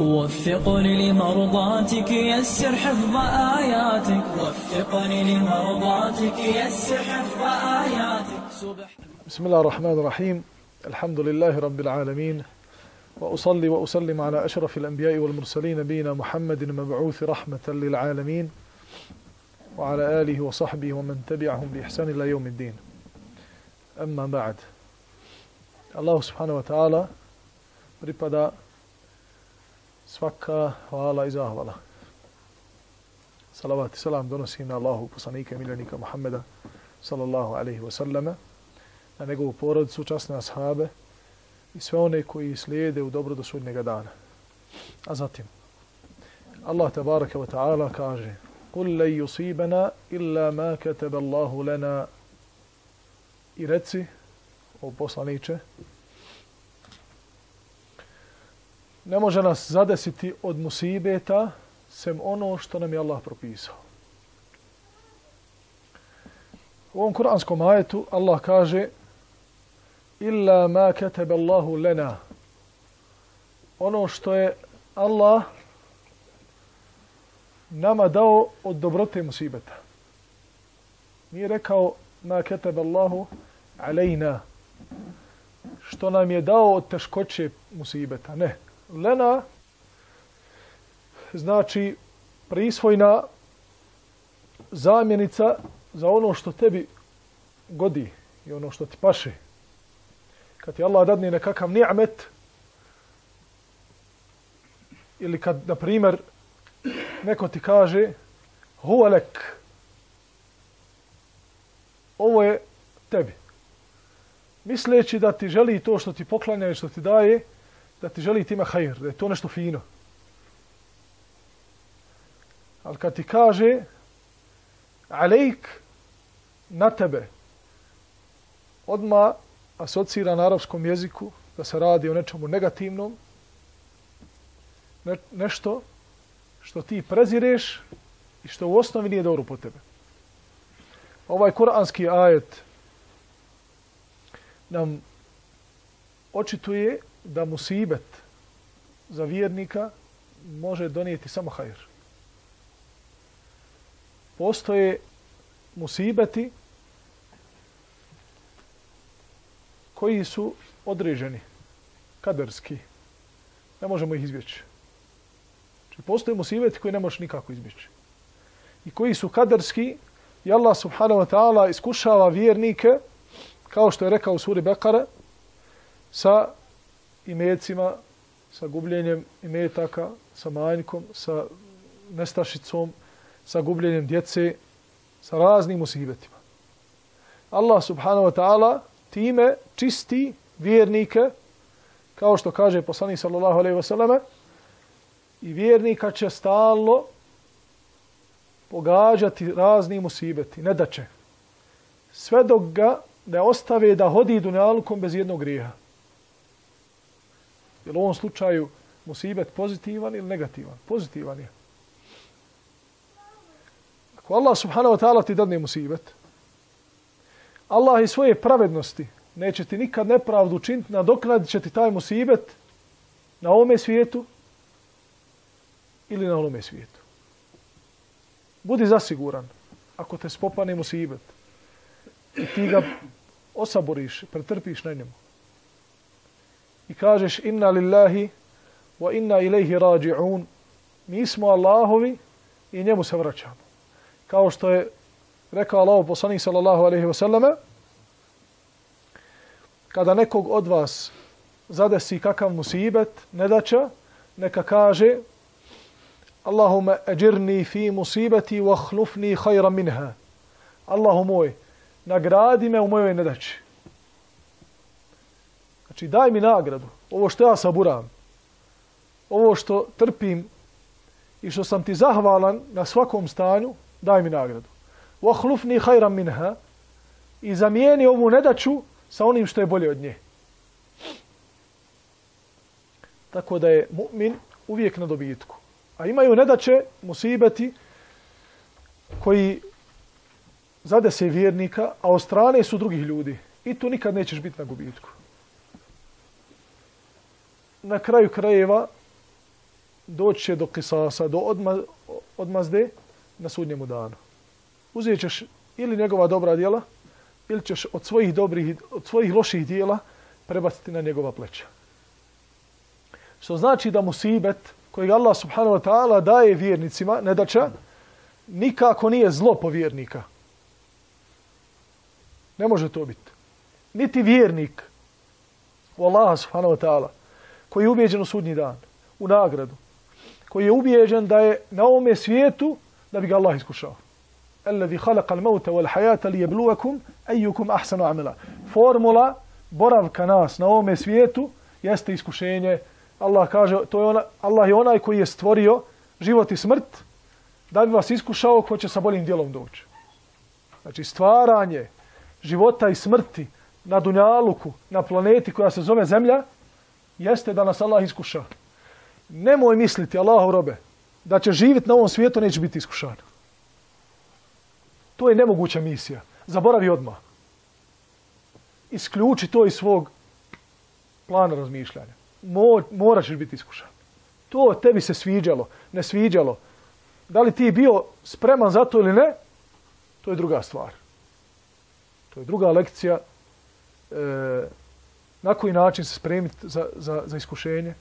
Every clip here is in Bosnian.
وفقني لمرضاتك يسر حفظ آياتك. وفقني لمرضاتك يسر حفظ آياتك. بسم الله الرحمن الرحيم. الحمد لله رب العالمين. وأصلي وأسلم على أشرف الأنبياء والمرسلين نبينا محمد المبعوث رحمة للعالمين وعلى آله وصحبه ومن تبعهم بإحسان إلى يوم الدين. أما بعد الله سبحانه وتعالى pripada svaka hvala i zahvala. Salavat i salam donosim na Allahu poslanika i miljenika Muhammeda sallallahu alaihi wa sallama, na njegovu porodicu, časne ashabe i sve one koji slijede u dobro do sudnjega dana. A zatim, Allah tabaraka wa ta'ala kaže قُلْ لَنْ يُصِيبَنَا إِلَّا مَا كَتَبَ اللَّهُ لَنَا I reci, o poslaniće, ne može nas zadesiti od musibeta sem ono što nam je Allah propisao. U ovom kuranskom ajetu Allah kaže illa ma kataba Allahu lana ono što je Allah nama dao od dobrote musibeta. Nije rekao ma kataba Allahu alejna što nam je dao od teškoće musibeta. Ne lena znači prisvojna zamjenica za ono što tebi godi i ono što ti paše. Kad ti Allah dadne nekakav ni'met ili kad, na primjer, neko ti kaže huvalek ovo je tebi. Misleći da ti želi to što ti poklanja i što ti daje, da ti želi tima hajr, da je to nešto fino. Ali kad ti kaže alejk na tebe, odma asocira na arapskom jeziku da se radi o nečemu negativnom, ne, nešto što ti prezireš i što u osnovi nije dobro po tebe. Ovaj kuranski ajet nam očituje da musibet za vjernika može donijeti samo hajr. Postoje musibeti koji su određeni, kaderski. Ne možemo ih izbjeći. Znači, postoje musibeti koji ne možeš nikako izbjeći. I koji su kaderski i Allah subhanahu wa ta'ala iskušava vjernike, kao što je rekao u suri Bekara, sa imecima, sa gubljenjem imetaka, sa manjkom, sa nestašicom, sa gubljenjem djece, sa raznim musibetima. Allah subhanahu wa ta'ala time čisti vjernike, kao što kaže poslanik sallallahu alaihi wasallam, i vjernika će stalno pogađati razni musibeti, ne da će. Sve dok ga ne ostave da hodi dunjalkom bez jednog grijeha. Je u ovom slučaju musibet pozitivan ili negativan? Pozitivan je. Ako Allah subhanahu wa ta'ala ti dadne musibet, Allah i svoje pravednosti neće ti nikad nepravdu učiniti, nadoknadit će ti taj musibet na ovome svijetu ili na onome svijetu. Budi zasiguran ako te spopane musibet i ti ga osaboriš, pretrpiš na njemu i kažeš inna lillahi wa inna ilaihi raji'un mi smo Allahovi i njemu se vraćamo. Kao što je rekao Allah poslanik sallallahu alaihi wasallam kada nekog od vas zadesi kakav musibet, nedaća, neka kaže Allahumma ajirni fi musibati wa hlufni khayran minha. Allahu moj, nagradi me u mojoj nedaći Znači daj mi nagradu. Ovo što ja saburam. Ovo što trpim i što sam ti zahvalan na svakom stanju, daj mi nagradu. Wahlufni khayran minha i zamijeni ovu nedaću sa onim što je bolje od nje. Tako da je mu'min uvijek na dobitku. A imaju nedaće, musibeti, koji zade se vjernika, a od strane su drugih ljudi. I tu nikad nećeš biti na gubitku. Na kraju krajeva doći će do kisasa, do odma, odmazde na sudnjemu danu. Uzet ćeš ili njegova dobra djela, ili ćeš od svojih dobrih, od svojih loših dijela prebaciti na njegova pleća. Što znači da musibet kojeg Allah subhanahu wa ta'ala daje vjernicima, ne da će, nikako nije zlo po vjernika. Ne može to biti. Niti vjernik u Allaha subhanahu wa ta'ala koji je ubijeđen u sudnji dan, u nagradu, koji je ubijeđen da je na ovome svijetu da bi ga Allah iskušao. Alladhi khalaqa al-mauta wal hayata liyabluwakum ayyukum ahsanu amala. Formula boravka nas na ovome svijetu jeste iskušenje. Allah kaže, to je ona, Allah je onaj koji je stvorio život i smrt da bi vas iskušao ko će sa boljim djelom doći. Znači stvaranje života i smrti na Dunjaluku, na planeti koja se zove Zemlja, jeste da nas Allah iskuša. Nemoj misliti, Allahov robe, da će živjeti na ovom svijetu, neće biti iskušan. To je nemoguća misija. Zaboravi odmah. Isključi to iz svog plana razmišljanja. Mo, moraš biti iskušan. To tebi se sviđalo, ne sviđalo. Da li ti bio spreman za to ili ne, to je druga stvar. To je druga lekcija. E, na koji način se spremiti za, za, za iskušenje.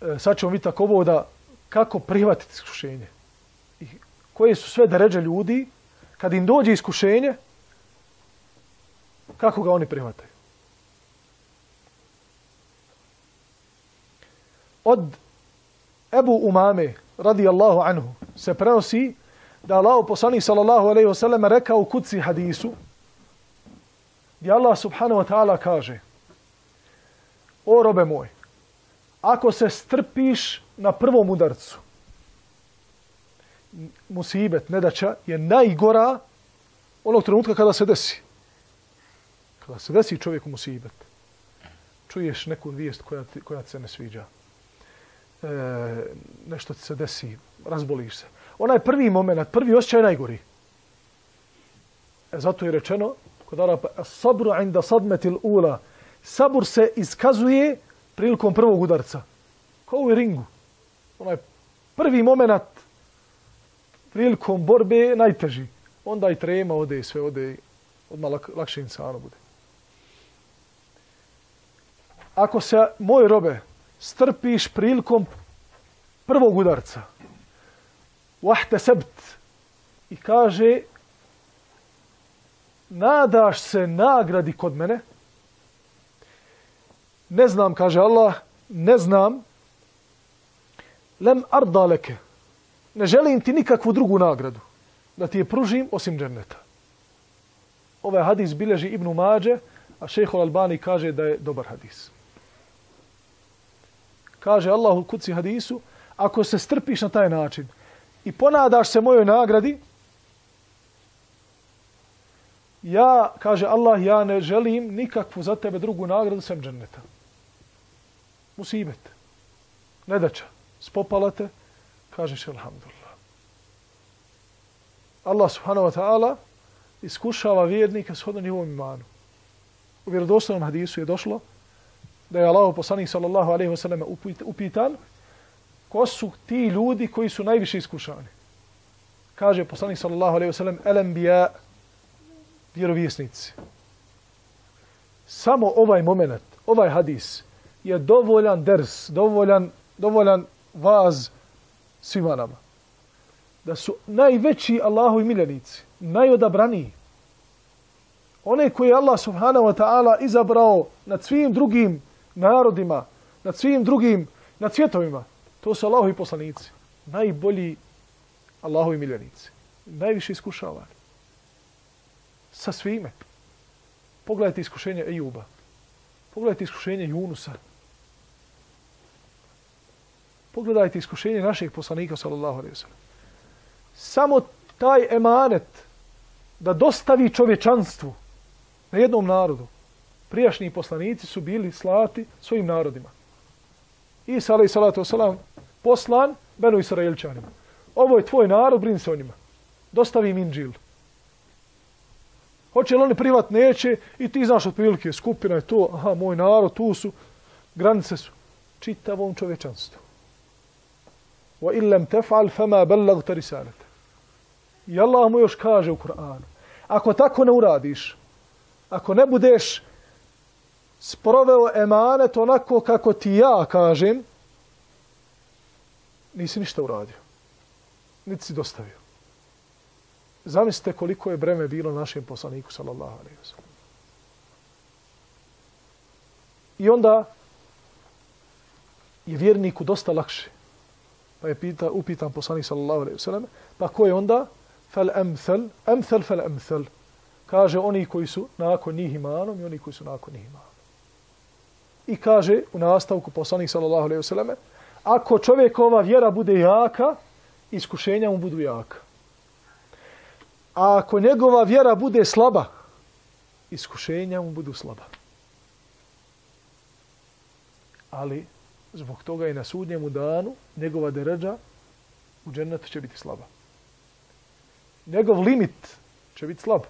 E, sad ćemo vidjeti ovo da kako prihvatiti iskušenje I koje su sve deređe ljudi, kad im dođe iskušenje, kako ga oni prihvataju. Od Ebu Umame, radijallahu anhu, se prenosi da Allah poslanih sallallahu alaihi wasallam rekao u kuci hadisu, gdje Allah subhanahu wa ta'ala kaže, o robe moj, ako se strpiš na prvom udarcu, musibet, nedaća je najgora onog trenutka kada se desi. Kada se desi čovjeku musibet, čuješ neku vijest koja ti, koja ti se ne sviđa. E, nešto ti se desi, razboliš se. Onaj prvi moment, prvi osjećaj je najgori. E, zato je rečeno, kod Arapa, sabru inda sadmetil ula, sabur se iskazuje prilikom prvog udarca. Kao u ringu. Onaj prvi moment prilikom borbe najteži. Onda i trema ode, i sve ode, odmah lak, lakše insano bude. Ako se, moj robe, strpiš prilikom prvog udarca, wahte sebt, i kaže, nadaš se nagradi kod mene, ne znam, kaže Allah, ne znam, lem ardaleke, ne želim ti nikakvu drugu nagradu da ti je pružim osim dženneta. Ovaj hadis bileži Ibnu Mađe, a šehol Albani kaže da je dobar hadis. Kaže Allahu kuci hadisu, ako se strpiš na taj način i ponadaš se mojoj nagradi, ja, kaže Allah, ja ne želim nikakvu za tebe drugu nagradu sem dženneta. Musibet. Nedača. Spopalate kažeš alhamdulillah. Allah subhanahu wa ta'ala iskušava vjernike s hodom njihovom imanu. U vjerodostavnom hadisu je došlo da je Allah poslanik sallallahu alaihi wa sallam upitan ko su ti ljudi koji su najviše iskušani. Kaže poslanik sallallahu alaihi wa sallam elem bija vjerovjesnici. Samo ovaj moment, ovaj hadis je dovoljan ders, dovoljan, dovoljan vaz svima nama. Da su najveći Allahovi miljenici, najodabraniji. One koje Allah subhanahu wa ta'ala izabrao nad svim drugim narodima, nad svim drugim, nad svjetovima, to su Allahovi poslanici. Najbolji Allahovi miljenici. Najviše iskušavani. Sa svime. Pogledajte iskušenje Ejuba. Pogledajte iskušenje Junusa. Pogledajte iskušenje našeg poslanika, sallallahu alaihi sallam. Samo taj emanet da dostavi čovječanstvu na jednom narodu. Prijašnji poslanici su bili slati svojim narodima. Isa, alaihi salatu wasalam, poslan Benu Israelčanima. Ovo je tvoj narod, brin se o njima. Dostavi im inđilu. Hoće li oni privat? Neće. I ti znaš otprilike, skupina je to, aha, moj narod, tu su, granice su. Čitavom čovječanstvu. Wa illam tef'al fama ballagta risalata. I Allah mu još kaže u Kur'anu. Ako tako ne uradiš, ako ne budeš sproveo emanet onako kako ti ja kažem, nisi ništa uradio. Niti si dostavio. Zamislite koliko je breme bilo našem poslaniku, sallallahu alaihi wa sallam. I onda je vjerniku dosta lakše. Pa je pita, upitan poslanik, sallallahu alaihi wa pa ko je onda? Fal emthel, emthel fal emthel. Kaže oni koji su nakon njih imanom i oni koji su nakon njih imanom. I kaže u nastavku poslanik, sallallahu alaihi wa ako čovjekova vjera bude jaka, iskušenja mu budu jaka. A ako njegova vjera bude slaba, iskušenja mu budu slaba. Ali zbog toga i na sudnjemu danu njegova deređa u džennetu će biti slaba. Njegov limit će biti slab.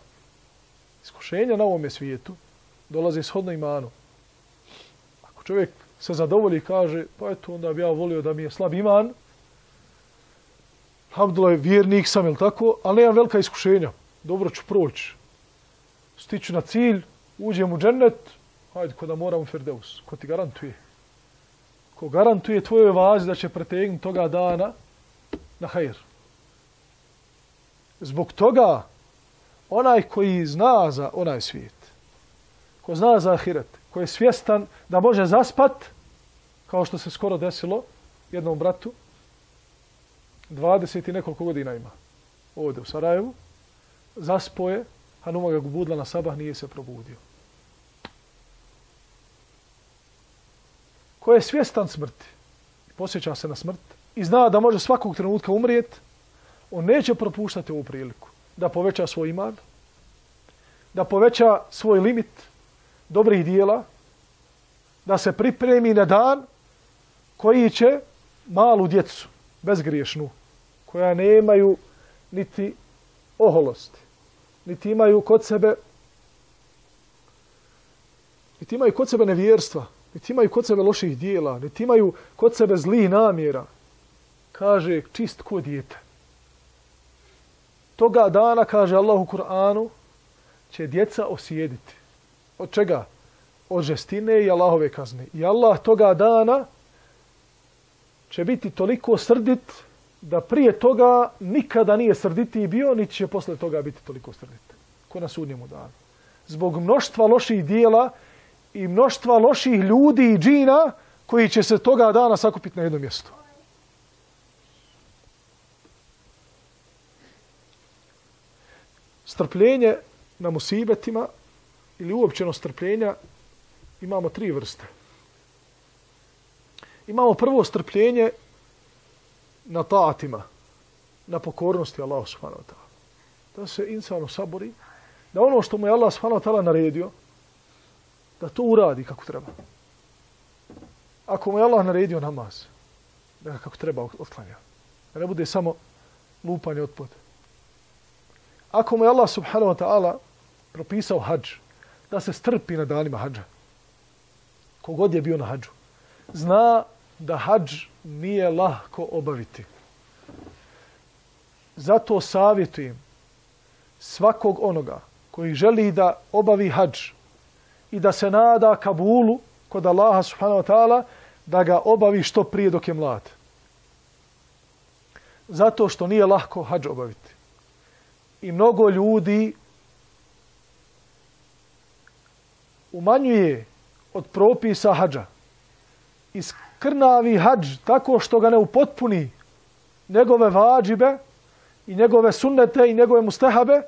Iskušenja na ovome svijetu dolaze shodno imanu. Ako čovjek se zadovolji i kaže, pa eto, onda bi ja volio da mi je slab iman, Abdullah vjernik sam, ili tako, ali nemam velika iskušenja. Dobro ću proći. Stiću na cilj, uđem u džennet, hajde, ko da moram u Ferdeus, Ko ti garantuje? Ko garantuje tvojoj vazi da će pretegnuti toga dana na hajr. Zbog toga, onaj koji zna za onaj svijet, ko zna za ahiret, ko je svjestan da može zaspat, kao što se skoro desilo jednom bratu, 20 i nekoliko godina ima ovdje u Sarajevu, zaspoje, Hanuma ga gubudla na sabah, nije se probudio. Ko je svjestan smrti, posjeća se na smrt i zna da može svakog trenutka umrijet, on neće propuštati ovu priliku da poveća svoj iman, da poveća svoj limit dobrih dijela, da se pripremi na dan koji će malu djecu, bezgriješnu, koja nemaju niti oholosti, niti imaju kod sebe niti imaju kod sebe nevjerstva, niti imaju kod sebe loših dijela, niti imaju kod sebe zlih namjera, kaže čist ko dijete. Toga dana, kaže Allah u Kur'anu, će djeca osjediti. Od čega? Od žestine i Allahove kazne. I Allah toga dana će biti toliko srdit da prije toga nikada nije srditi bio, niti će posle toga biti toliko srdit. Ko na sudnjemu danu. Zbog mnoštva loših dijela i mnoštva loših ljudi i džina koji će se toga dana sakupiti na jedno mjesto. Strpljenje na musibetima ili uopćeno strpljenja imamo tri vrste. Imamo prvo strpljenje na taatima, na pokornosti Allah subhanahu wa ta'ala. Da se insano osabori, da ono što mu je Allah subhanahu wa ta'ala naredio, da to uradi kako treba. Ako mu je Allah naredio namaz, da ga kako treba otklanja. Da ne bude samo lupanje od pod. Ako mu je Allah subhanahu wa ta'ala propisao hađ, da se strpi na danima hađa. Kogod je bio na hađu. Zna da hađ nije lahko obaviti. Zato savjetujem svakog onoga koji želi da obavi hađ i da se nada Kabulu kod Allaha subhanahu wa ta'ala da ga obavi što prije dok je mlad. Zato što nije lahko hađ obaviti. I mnogo ljudi umanjuje od propisa hađa iz krnavi hađ tako što ga ne upotpuni njegove vađibe i njegove sunnete i njegove mustehabe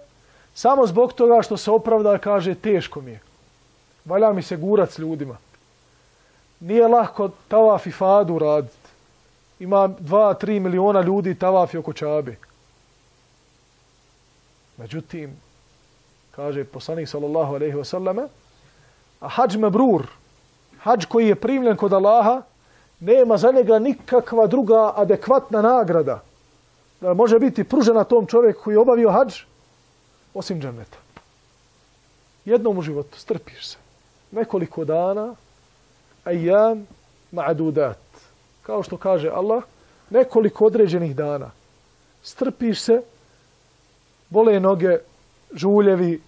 samo zbog toga što se opravda kaže teško mi je. Valja mi se gurac ljudima. Nije lahko tavaf i fadu raditi. ima 2-3 miliona ljudi tavafi oko Čabe. Međutim, kaže poslanik sallallahu alejhi ve a hađ mebrur, hađ koji je primljen kod Allaha, nema za njega nikakva druga adekvatna nagrada da može biti pružena tom čovjeku koji je obavio hadž, osim džaneta. Jednom u životu strpiš se. Nekoliko dana, ajam ma'adudat. Kao što kaže Allah, nekoliko određenih dana. Strpiš se, bole noge, žuljevi,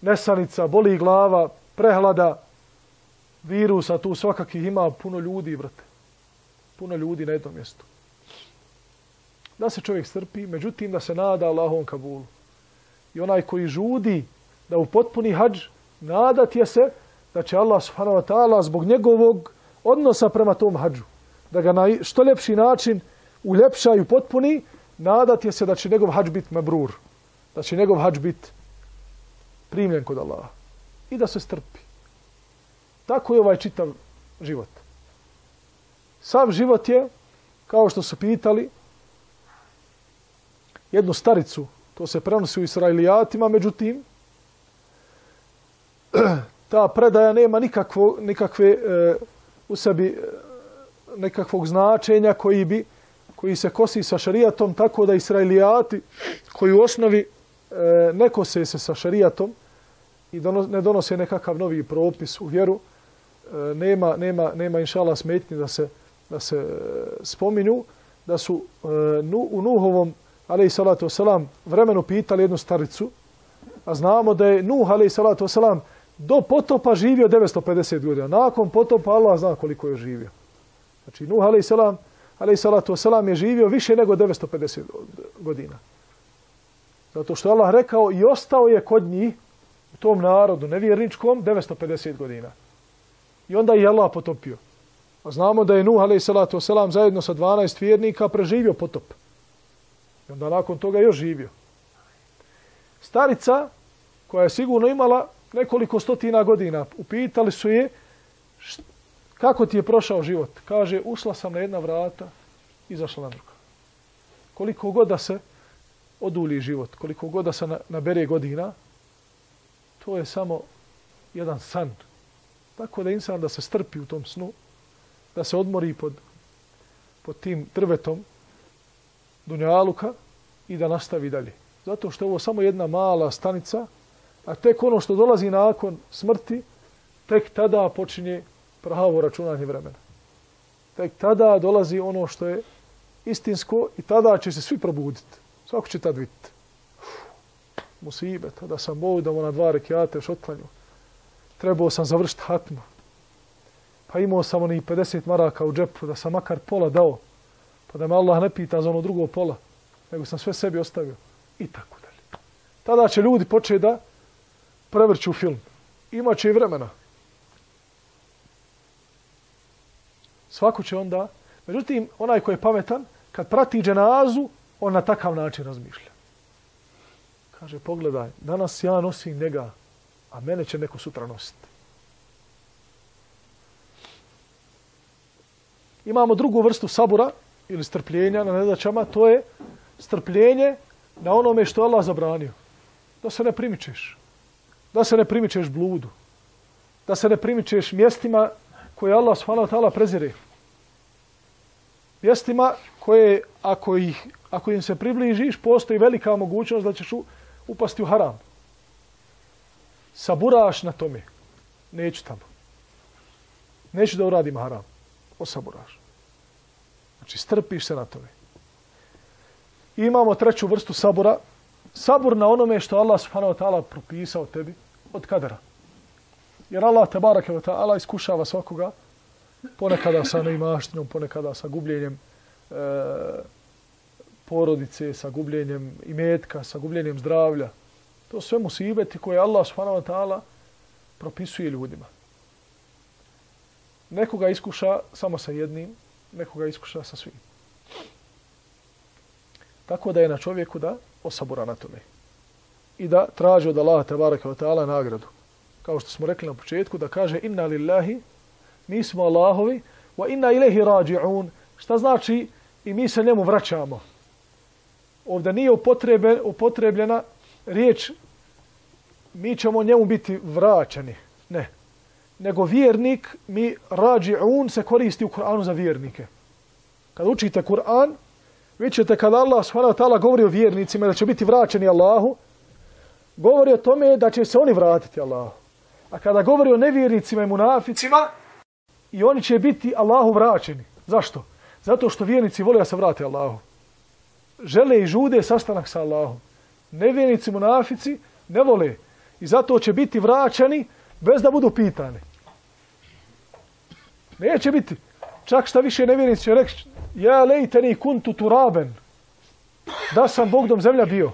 nesanica, boli glava, prehlada, virusa, tu svakakih ima puno ljudi, brate. Puno ljudi na jednom mjestu. Da se čovjek strpi, međutim da se nada Allahom kabulu. I onaj koji žudi da u potpuni hađ, nadat je se da će Allah subhanahu wa ta'ala zbog njegovog odnosa prema tom hađu, da ga na što ljepši način uljepša i upotpuni, nadat je se da će njegov hađ biti mebrur, da će njegov hađ biti primljen kod Allaha i da se strpi. Tako je ovaj čitav život. Sav život je, kao što su pitali, jednu staricu, to se prenosi u Israilijatima, međutim, ta predaja nema nikakvo, nikakve e, u sebi e, nekakvog značenja koji bi koji se kosi sa šarijatom tako da Israilijati koji u osnovi e, ne kose se sa šarijatom i donos, ne donose nekakav novi propis u vjeru, e, nema, nema, nema inšala smetni da se, da se e, spominju, da su e, u Nuhovom alaih salatu wasalam, vremenu pitali jednu staricu, a znamo da je Nuh, alaih salatu wasalam, do potopa živio 950 godina. Nakon potopa Allah zna koliko je živio. Znači, Nuh, alaih, salam, alaih salatu wasalam, je živio više nego 950 godina. Zato što je Allah rekao i ostao je kod njih, u tom narodu, nevjerničkom, 950 godina. I onda je Allah potopio. A znamo da je Nuh, a.s. salatu zajedno sa 12 vjernika preživio potop. I onda nakon toga još živio. Starica, koja je sigurno imala nekoliko stotina godina, upitali su je kako ti je prošao život. Kaže, usla sam na jedna vrata, izašla na druga. Koliko god da se odulji život, koliko god da se nabere godina, to je samo jedan san. Tako da insan da se strpi u tom snu, da se odmori pod, pod tim drvetom, Dunjaluka i da nastavi dalje. Zato što je ovo samo jedna mala stanica, a tek ono što dolazi nakon smrti, tek tada počinje pravo računanje vremena. Tek tada dolazi ono što je istinsko i tada će se svi probuditi. Svako će tad vidjeti. Musibe, tada sam bol da na dva rekiate još. Trebao sam završiti hatmu. Pa imao sam oni 50 maraka u džepu da sam makar pola dao pa da me Allah ne pita za ono drugo pola, nego sam sve sebi ostavio i tako dalje. Tada će ljudi početi da prevrću film. Imaće i vremena. Svako će onda... Međutim, onaj koji je pametan, kad prati dženazu, on na takav način razmišlja. Kaže, pogledaj, danas ja nosim njega, a mene će neko sutra nositi. Imamo drugu vrstu sabura, ili strpljenja na nedaćama, to je strpljenje na onome što Allah zabranio. Da se ne primičeš. Da se ne primičeš bludu. Da se ne primičeš mjestima koje Allah s.w.t. prezire. Mjestima koje, ako, ih, ako im se približiš, postoji velika mogućnost da ćeš upasti u haram. Saburaš na tome. Neću tamo. Neću da uradim haram. Osaburaš. Znači, strpiš se na tome. I imamo treću vrstu sabora. Sabor na onome što Allah subhanahu wa ta'ala propisao tebi od kadera. Jer Allah te barake wa ta'ala iskušava svakoga ponekada sa neimaštinom, ponekada sa gubljenjem e, porodice, sa gubljenjem imetka, sa gubljenjem zdravlja. To sve musibeti koje Allah subhanahu wa ta'ala propisuje ljudima. Nekoga iskuša samo sa jednim, nekoga iskuša sa svim. Tako da je na čovjeku da osabura na tome. I da traži od Allaha tabaraka wa ta'ala nagradu. Kao što smo rekli na početku, da kaže inna lillahi, mi smo Allahovi, wa inna ilahi rađi'un. Šta znači i mi se njemu vraćamo. Ovdje nije upotrebe, upotrebljena riječ mi ćemo njemu biti vraćani. Ne. Nego vjernik, mi rađi un se koristi u Kur'anu za vjernike. Kad učite Kur'an, vi ćete kad Allah s.w.t. govori o vjernicima da će biti vraćeni Allahu, govori o tome da će se oni vratiti Allahu. A kada govori o nevjernicima i munaficima, i oni će biti Allahu vraćeni. Zašto? Zato što vjernici vole da se vrate Allahu. Žele i žude sastanak sa Allahom. Nevjernici, munafici ne vole. I zato će biti vraćani bez da budu pitani. Neće biti. Čak šta više nevjernici će reći, ja lejteni kuntu turaben. Da sam Bogdom zemlja bio.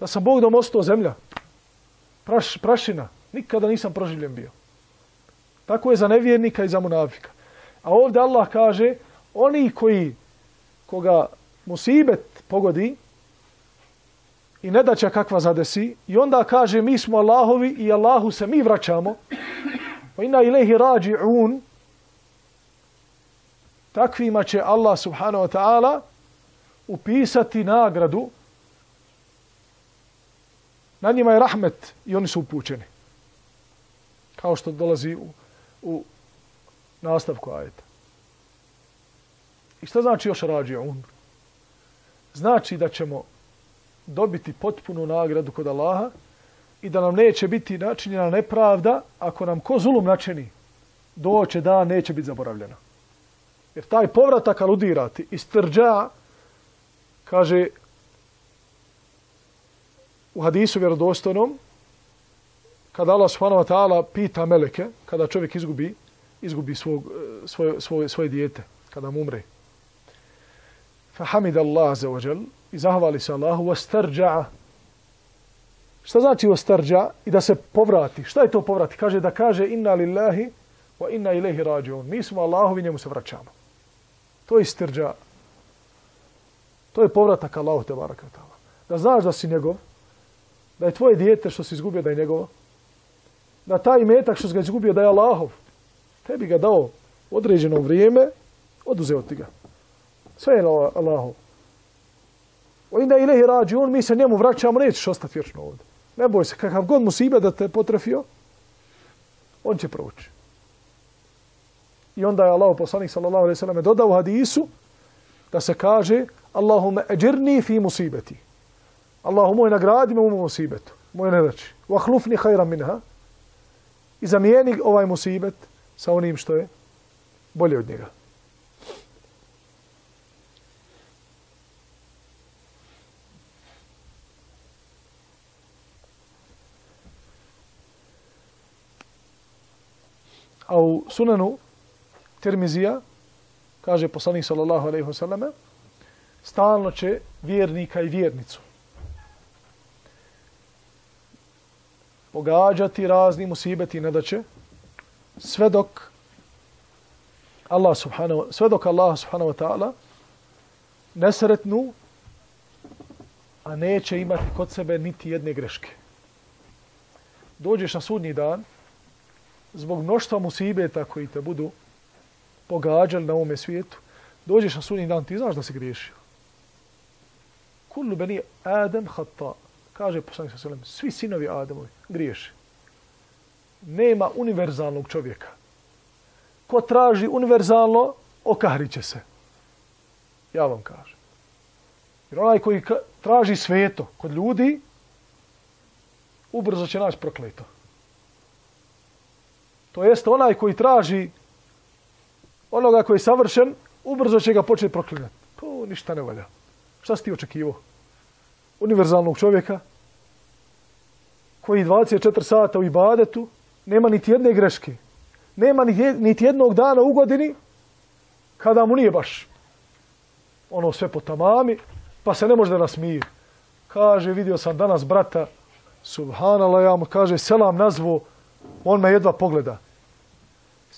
Da sam Bogdom ostao zemlja. Praš, prašina. Nikada nisam proživljen bio. Tako je za nevjernika i za munafika. A ovdje Allah kaže, oni koji, koga musibet pogodi i ne daće kakva zadesi, i onda kaže, mi smo Allahovi i Allahu se mi vraćamo, pa ina ilahi rađi un, takvima će Allah subhanahu wa ta'ala upisati nagradu, na njima je rahmet i oni su upućeni. Kao što dolazi u, u nastavku ajeta. I šta znači još rađi on? Znači da ćemo dobiti potpunu nagradu kod Allaha i da nam neće biti načinjena nepravda ako nam ko zulum načini doće dan, neće biti zaboravljeno. Jer taj povratak aludirati iz trđa kaže u hadisu vjerodostojnom kada Allah subhanahu wa ta'ala pita meleke, kada čovjek izgubi, izgubi svog, e, svoje, svoje, svoje dijete, kada mu umre. Fahamid Allah za ođel i zahvali se Allahu wa. Šta znači ostarđa? I da se povrati. Šta je to povrati? Kaže da kaže inna lillahi wa inna ilaihi rađun. Mi smo Allahovi, njemu se vraćamo. To je istirđa. To je povratak Allahu te baraka Da znaš da si njegov, da je tvoje dijete što si izgubio da je njegovo, da taj metak što si ga izgubio da je Allahov, tebi ga dao određeno vrijeme, oduzeo ti ga. Sve je Allahov. O inda ilahi rađi on, mi se njemu vraćamo, nećeš ostati vječno ovdje. Ne boj se, kakav god musibe da te potrefio, on će proći. I onda je Allah poslanik sallallahu alaihi sallam dodao hadisu da se kaže Allahume eđirni fi musibeti. Allahu moj nagradi me u musibetu, moj nedači. Wa hlufni hajra minha. I zamijeni ovaj musibet sa onim što je bolje od njega. U sunanu Tirmizija, kaže poslanik sallallahu alaihi wasallam, stalno će vjernika i vjernicu pogađati razni musibeti i da će sve dok Allah subhanahu sve dok Allah subhanahu wa ta'ala nesretnu a neće imati kod sebe niti jedne greške. Dođeš na sudnji dan zbog mnoštva musibeta koji te budu pogađali na ovome svijetu, dođeš na sudnji dan, ti znaš da si griješio. Kullu beni Adam hatta, kaže poslanik sa selem, svi sinovi Ademovi griješi. Nema univerzalnog čovjeka. Ko traži univerzalno, okahriće se. Ja vam kažem. Jer onaj koji traži sveto kod ljudi, ubrzo će naći prokleto. To jest onaj koji traži onoga koji je savršen, ubrzo će ga početi proklinati. To pa, ništa ne valja. Šta si ti očekivao? Univerzalnog čovjeka koji 24 sata u ibadetu, nema niti jedne greške. Nema niti jednog dana u godini kada mu nije baš ono sve po tamami, pa se ne može da nas mir. Kaže, vidio sam danas brata, subhanala, ja mu kaže, selam nazvo, on me jedva pogleda.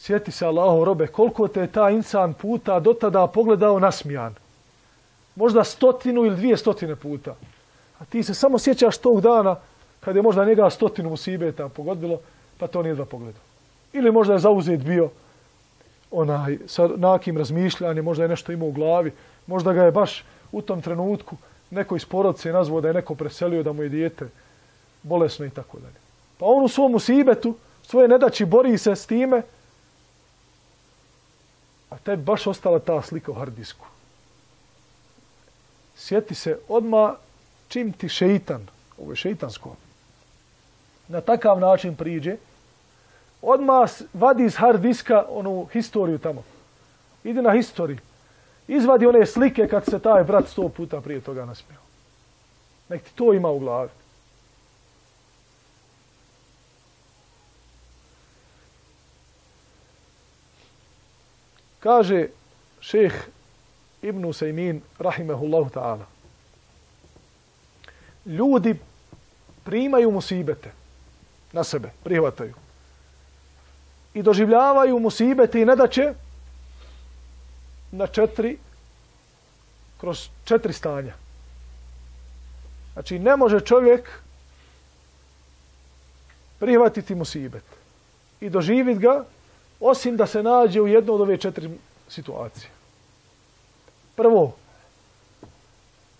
Sjeti se Allaho robe, koliko te je ta insan puta do tada pogledao nasmijan. Možda stotinu ili dvije stotine puta. A ti se samo sjećaš tog dana kad je možda njega stotinu musibeta pogodilo, pa to nije dva pogleda. Ili možda je zauzet bio onaj, sa nakim razmišljanjem, možda je nešto imao u glavi, Možda ga je baš u tom trenutku neko iz porodice nazvao da je neko preselio da mu je dijete bolesno i tako dalje. Pa on u svom usibetu, svoje nedaći, bori se s time, a taj baš ostala ta slika u hardisku. Sjeti se odma čim ti šeitan, ovo je šeitansko, na takav način priđe, odma vadi iz hardiska onu historiju tamo. Ide na historiju. Izvadi one slike kad se taj brat sto puta prije toga nasmio. Nek ti to ima u glavi. Kaže šeh Ibn Usaymin, rahimehullahu ta'ala, ljudi primaju musibete na sebe, prihvataju. I doživljavaju musibete i nedaće će na četiri, kroz četiri stanja. Znači, ne može čovjek prihvatiti musibet i doživiti ga osim da se nađe u jednu od ove četiri situacije. Prvo,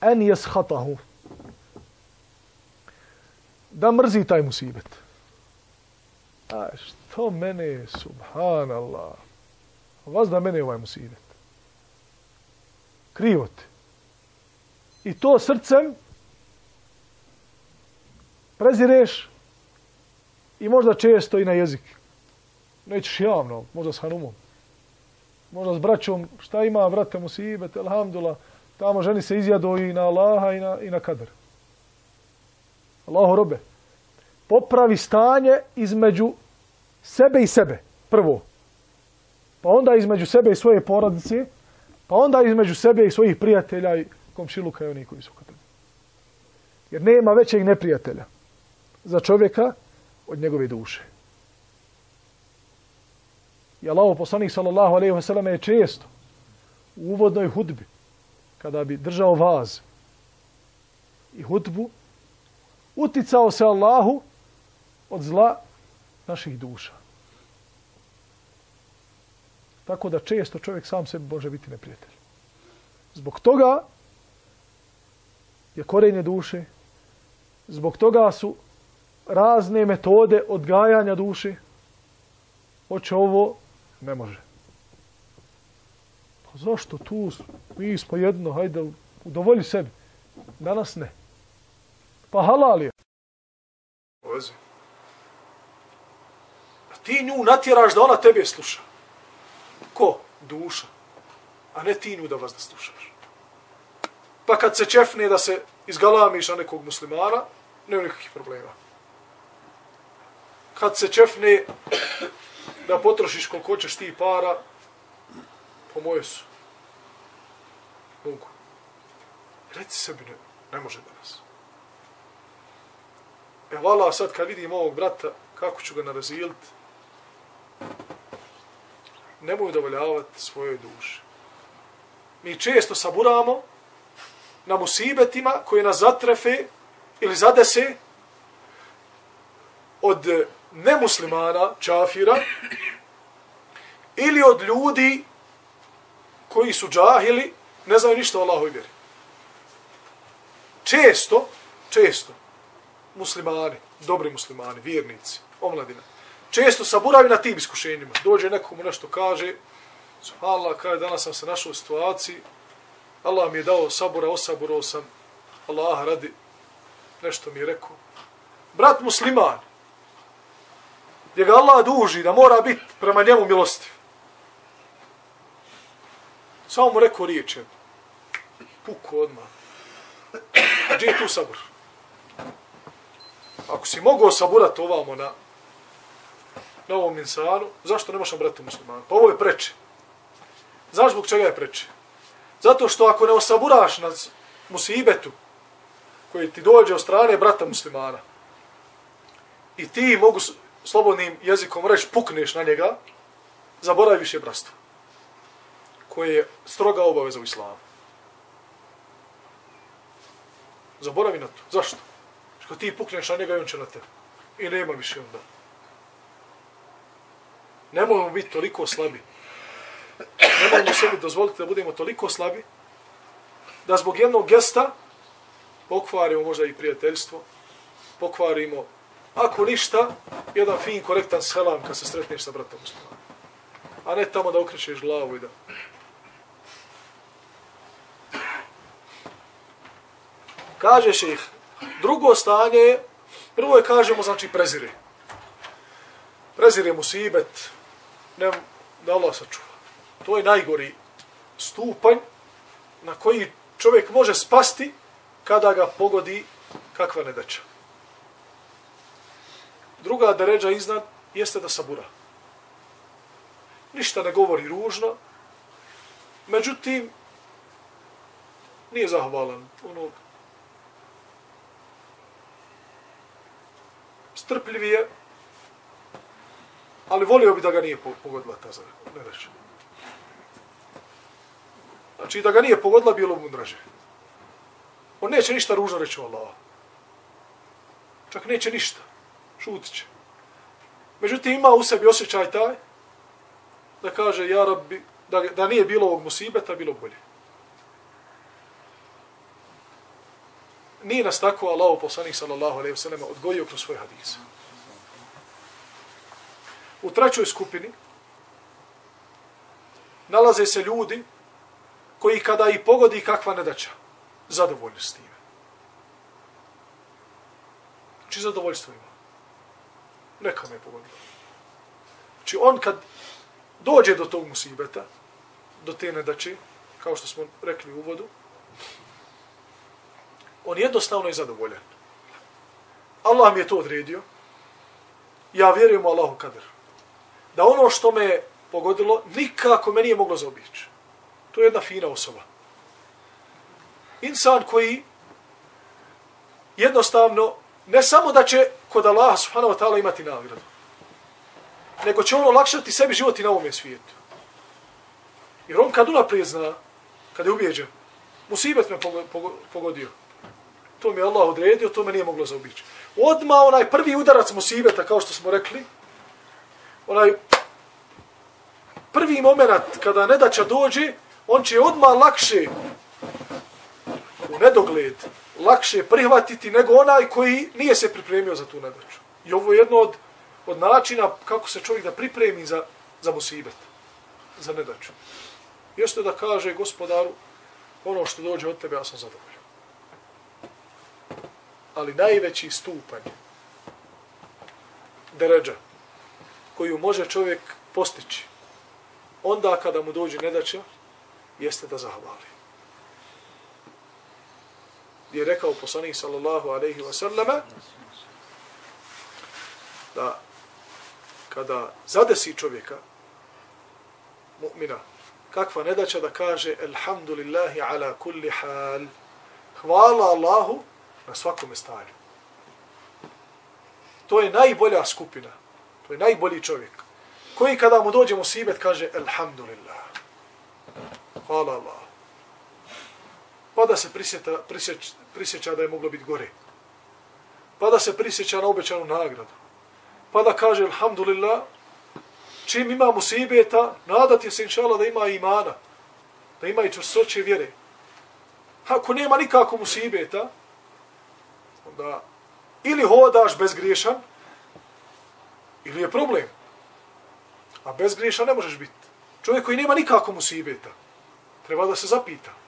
en jes hatahu, da mrzi taj musibet. A što mene, subhanallah, vas da mene ovaj musibet. Krivo te. I to srcem prezireš i možda često i na jezik. Nećeš javno, možda s hanumom. Možda s braćom, šta ima, vrate mu sibet, alhamdulillah, tamo ženi se izjado i na Allaha i na, i na kader. Allahu robe. Popravi stanje između sebe i sebe, prvo. Pa onda između sebe i svoje porodice, pa onda između sebe i svojih prijatelja i komšiluka i oni koji su kod Jer nema većeg neprijatelja za čovjeka od njegove duše. I Allaho poslanik sallallahu alaihi wa sallam je često u uvodnoj hudbi kada bi držao vaz i hudbu uticao se Allahu od zla naših duša. Tako da često čovjek sam sebi može biti neprijatelj. Zbog toga je korenje duše, zbog toga su razne metode odgajanja duše. Hoće ovo, ne može. Pa zašto tu mi smo jedno, hajde, udovolji sebi. Danas ne. Pa halal je. Ozi. A ti nju natjeraš da ona tebe sluša. Ko? Duša. A ne ti nju da vas da slušaš. Pa kad se čefne da se izgalamiš na nekog muslimana, nema nikakvih problema. Kad se čefne da potrošiš koliko hoćeš ti para, po moje su. Mogu. Reci sebi, ne, ne može danas. E, vala, sad kad vidim ovog brata, kako ću ga naraziliti, nemoj udovoljavati svojoj duši. Mi često saburamo na musibetima koji nas zatrefe ili zadese od nemuslimana, čafira, ili od ljudi koji su džahili, ne znaju ništa o Allahoj vjeri. Često, često, muslimani, dobri muslimani, vjernici, omladina, često saburavi na tim iskušenjima. Dođe nekomu nešto kaže, Allah, kada danas sam se našao u situaciji, Allah mi je dao sabora, osaburao sam, Allah radi, nešto mi je rekao. Brat musliman, gdje ga Allah duži da mora biti prema njemu milostiv. Samo mu rekao riječ, puku odmah. Gdje je tu sabr? Ako si mogao saburati ovamo na, na ovom insanu, zašto ne možemo brati muslimanu? Pa ovo je preče. Znaš zbog čega je preče? Zato što ako ne osaburaš na musibetu koji ti dođe od strane brata muslimana i ti mogu slobodnim jezikom reći pukneš na njega, zaboravi više brastvo koje je stroga obaveza u islamu. Zaboravi na to. Zašto? Što ti pukneš na njega i on će na tebe. I nema više onda. Ne možemo biti toliko slabi. Ne možemo sebi dozvoliti da budemo toliko slabi da zbog jednog gesta pokvarimo možda i prijateljstvo, pokvarimo, ako ništa, jedan fin, korektan selam kad se sretneš sa bratom muslimanom. A ne tamo da okrećeš glavu i da... Kažeš ih, drugo stanje je, prvo je kažemo, znači prezire. Prezire mu sibet, ne, da Allah sačuva. To je najgori stupanj na koji čovjek može spasti kada ga pogodi kakva nedača. Druga deređa iznad jeste da sabura. Ništa ne govori ružno, međutim, nije zahvalan onog. Strpljiv je, ali volio bi da ga nije pogodila ta nedača. Znači, da ga nije pogodila, bilo mu draže. On neće ništa ružno reći o Allah. Čak neće ništa. Šutit će. Međutim, ima u sebi osjećaj taj da kaže, ja rabbi, da, da nije bilo ovog musibeta, bilo bolje. Nije nas tako Allah, poslanik sallallahu alaihi wa sallam, odgojio kroz svoje hadise. U trećoj skupini nalaze se ljudi koji kada i pogodi kakva nedaća, zadovoljni s time. Znači zadovoljstvo ima. Neka me pogodilo. Znači on kad dođe do tog musibeta, do te nedače, kao što smo rekli u uvodu, on jednostavno je zadovoljan. Allah mi je to odredio. Ja vjerujem u Allahu kader. Da ono što me pogodilo, nikako me nije moglo zaobići. To je jedna fina osoba. Insan koji jednostavno ne samo da će kod Allaha subhanahu wa ta'ala imati nagradu, nego će on olakšati sebi život i na ovom svijetu. Jer on kad unaprijed zna, kada je ubijeđen, musibet me pogodio. To mi je Allah odredio, to me nije moglo zaobići. Odma onaj prvi udarac musibeta, kao što smo rekli, onaj prvi moment kada nedaća dođe, on će odma lakše u nedogled lakše prihvatiti nego onaj koji nije se pripremio za tu nedaću. I ovo je jedno od, od načina kako se čovjek da pripremi za, za musibet, za nedaću. Jeste da kaže gospodaru, ono što dođe od tebe, ja sam zadovoljan. Ali najveći stupanj deređa koju može čovjek postići onda kada mu dođe nedaća, jeste da zahvali. Je rekao poslanik sallallahu alaihi wa sallama da kada zadesi čovjeka, mu'mina, kakva nedaća da kaže Alhamdulillahi ala kulli hal. Hvala Allahu na svakome stanju. To je najbolja skupina. To je najbolji čovjek. Koji kada mu dođe musibet kaže Alhamdulillah hvala Allahu. Pa da se prisjeta, prisjeć, prisjeća da je moglo biti gore. Pa da se prisjeća na obećanu nagradu. Pa da kaže, alhamdulillah, čim ima musibeta, nadati se inšala da ima imana, da ima i čvrstoće vjere. Ako nema nikako musibeta, onda ili hodaš bezgriješan, ili je problem. A bezgriješan ne možeš biti. Čovjek koji nema nikako musibeta, treba da se zapita.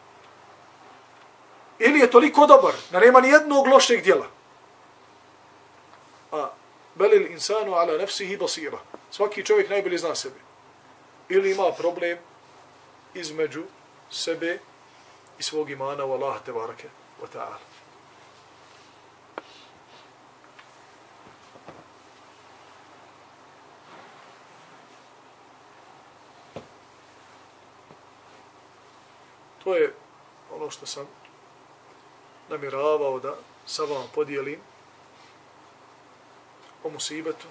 Ili je toliko dobar da nema ni jednog lošeg djela. A belil insanu ala nefsihi basira. Svaki čovjek najbolje zna sebe. Ili ima problem između sebe i svog imana u Allah te wa ta'ala. To je ono što sam namjeravao da sa vama podijelim o musibetu.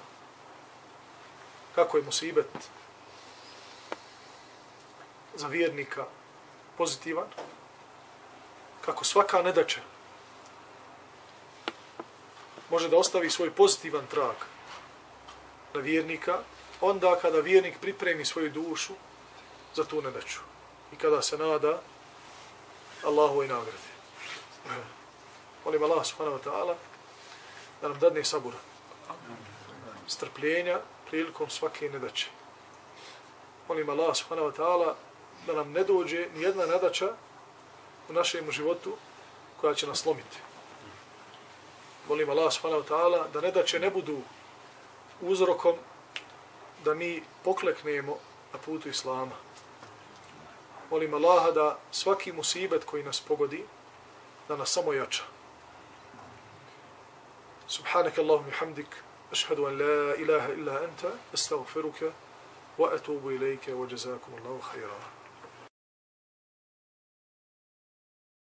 Kako je musibet za vjernika pozitivan. Kako svaka nedača može da ostavi svoj pozitivan trag na vjernika, onda kada vjernik pripremi svoju dušu za tu nedaču. I kada se nada Allahu i nagradi. Molim Allah subhanahu wa ta'ala da nam dadne sabura, strpljenja prilikom svake nedaće. Molim Allah subhanahu wa ta'ala da nam ne dođe ni jedna nedaća u našem životu koja će nas slomiti. Molim Allah subhanahu wa ta'ala da nedaće ne budu uzrokom da mi pokleknemo na putu Islama. Molim Allaha da svaki musibet koji nas pogodi, da nas samo jača. سبحانك اللهم وبحمدك أشهد أن لا إله إلا أنت أستغفرك وأتوب إليك وجزاكم الله خيرا